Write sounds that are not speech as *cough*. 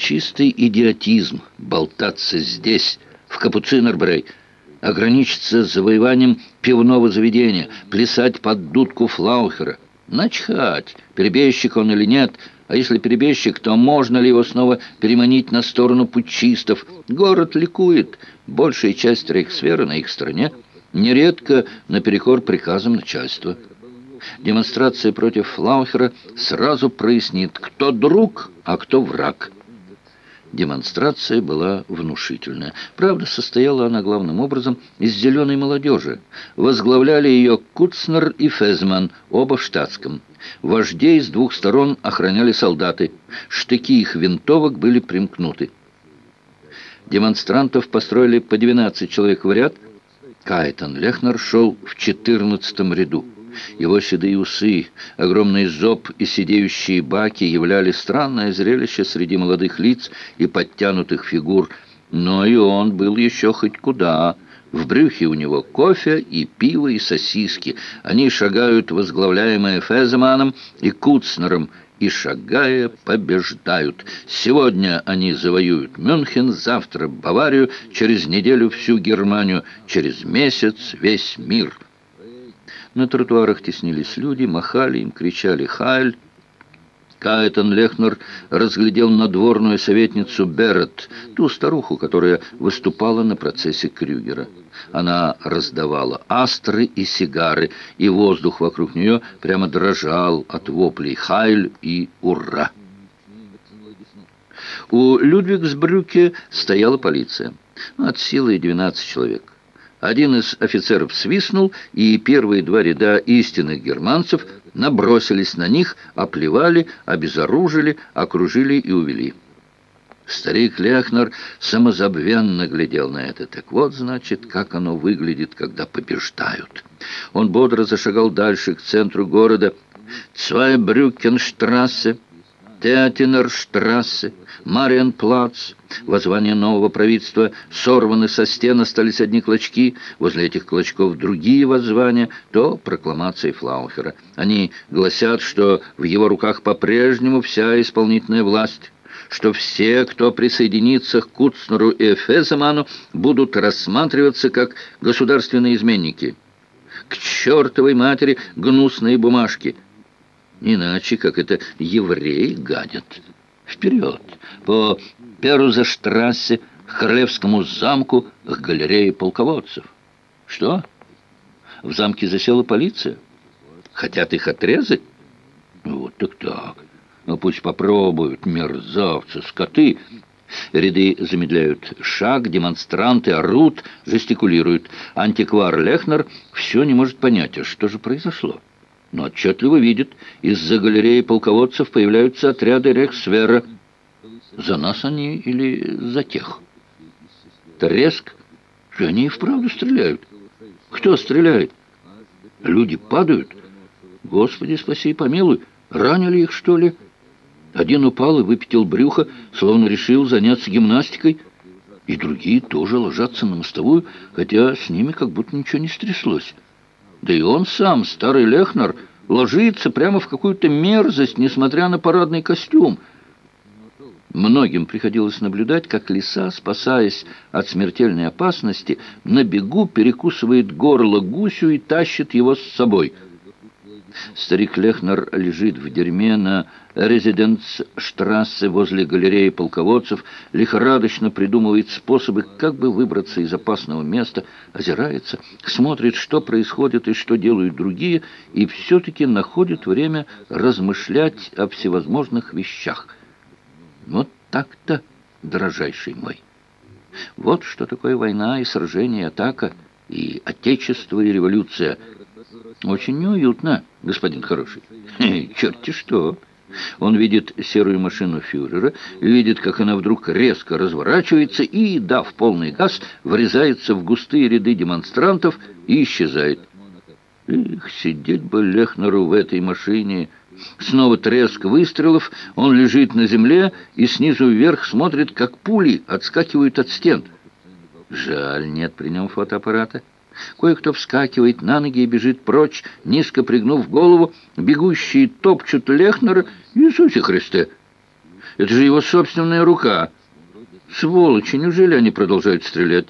Чистый идиотизм болтаться здесь, в Капуцинербрей, ограничиться завоеванием пивного заведения, плясать под дудку Флаухера. Начхать, перебежчик он или нет, а если перебежчик, то можно ли его снова переманить на сторону путчистов? Город ликует, большая часть рейхсферы на их стороне, нередко наперекор приказам начальства. Демонстрация против Флаухера сразу прояснит, кто друг, а кто враг. Демонстрация была внушительная. Правда, состояла она главным образом из зеленой молодежи. Возглавляли ее Куцнер и Фезман, оба в штатском. Вождей с двух сторон охраняли солдаты. Штыки их винтовок были примкнуты. Демонстрантов построили по 12 человек в ряд. Кайтон Лехнер шел в 14 ряду. Его седые усы, огромный зоб и сидеющие баки являли странное зрелище среди молодых лиц и подтянутых фигур, но и он был еще хоть куда. В брюхе у него кофе и пиво и сосиски. Они шагают, возглавляемые Феземаном и Куцнером, и, шагая, побеждают. Сегодня они завоюют Мюнхен, завтра Баварию, через неделю всю Германию, через месяц весь мир». На тротуарах теснились люди, махали им, кричали «Хайль!». Каэтон Лехнер разглядел надворную советницу Берет, ту старуху, которая выступала на процессе Крюгера. Она раздавала астры и сигары, и воздух вокруг нее прямо дрожал от воплей «Хайль!» и «Ура!». У Людвигсбрюке стояла полиция. От силы 12 человек. Один из офицеров свистнул, и первые два ряда истинных германцев набросились на них, оплевали, обезоружили, окружили и увели. Старик Лехнер самозабвенно глядел на это. Так вот, значит, как оно выглядит, когда побеждают. Он бодро зашагал дальше, к центру города. Цвайбрюкенштрассе, Театинерштрассе, Мариенплац. Воззвания нового правительства сорваны со стен, остались одни клочки. Возле этих клочков другие воззвания, то прокламации Флаухера. Они гласят, что в его руках по-прежнему вся исполнительная власть что все, кто присоединится к Куцнеру и Феземану, будут рассматриваться как государственные изменники. К чертовой матери гнусные бумажки. Иначе, как это евреи гадят. Вперед, по Перузештрассе, к Королевскому замку, к галерее полководцев. Что? В замке засела полиция? Хотят их отрезать? Вот так так. Ну пусть попробуют, мерзавцы, скоты. Ряды замедляют шаг, демонстранты орут, жестикулируют. Антиквар Лехнер все не может понять, а что же произошло но отчетливо видит, из-за галереи полководцев появляются отряды Рейхсвера. За нас они или за тех? Треск? Что они и вправду стреляют? Кто стреляет? Люди падают? Господи, спаси и помилуй, ранили их, что ли? Один упал и выпятил брюхо, словно решил заняться гимнастикой, и другие тоже ложатся на мостовую, хотя с ними как будто ничего не стряслось. Да и он сам, старый Лехнер, ложится прямо в какую-то мерзость, несмотря на парадный костюм. Многим приходилось наблюдать, как лиса, спасаясь от смертельной опасности, на бегу перекусывает горло гусю и тащит его с собой – Старик Лехнер лежит в дерьме на резиденц-штрассе возле галереи полководцев, лихорадочно придумывает способы, как бы выбраться из опасного места, озирается, смотрит, что происходит и что делают другие, и все-таки находит время размышлять о всевозможных вещах. Вот так-то, дорожайший мой. Вот что такое война и сражение, и атака, и отечество, и революция – очень неуютно, господин хороший. *laughs* Черти что! Он видит серую машину фюрера, видит, как она вдруг резко разворачивается и, дав полный газ, врезается в густые ряды демонстрантов и исчезает. Эх, сидеть бы Лехнеру в этой машине. Снова треск выстрелов, он лежит на земле и снизу вверх смотрит, как пули отскакивают от стен. Жаль, нет при нем фотоаппарата. Кое-кто вскакивает на ноги и бежит прочь, низко пригнув голову. Бегущие топчут Лехнера. Иисусе Христе! Это же его собственная рука. Сволочи, неужели они продолжают стрелять?